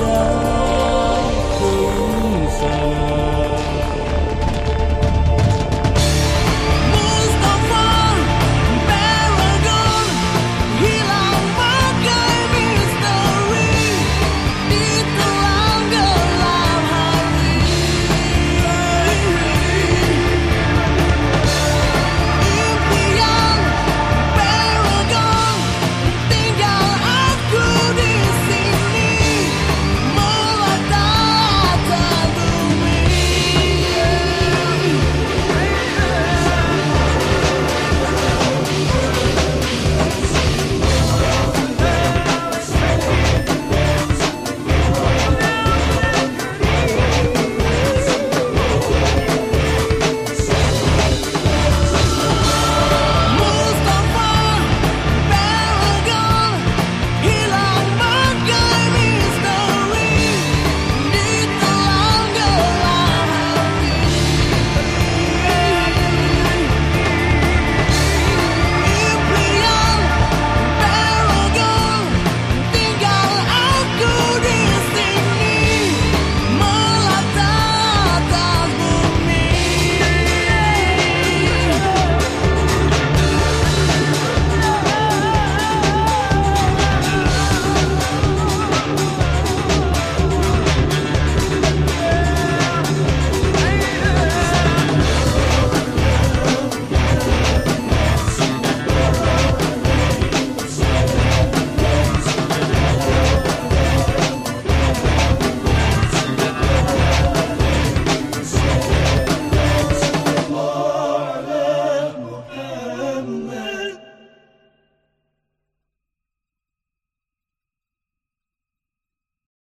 já.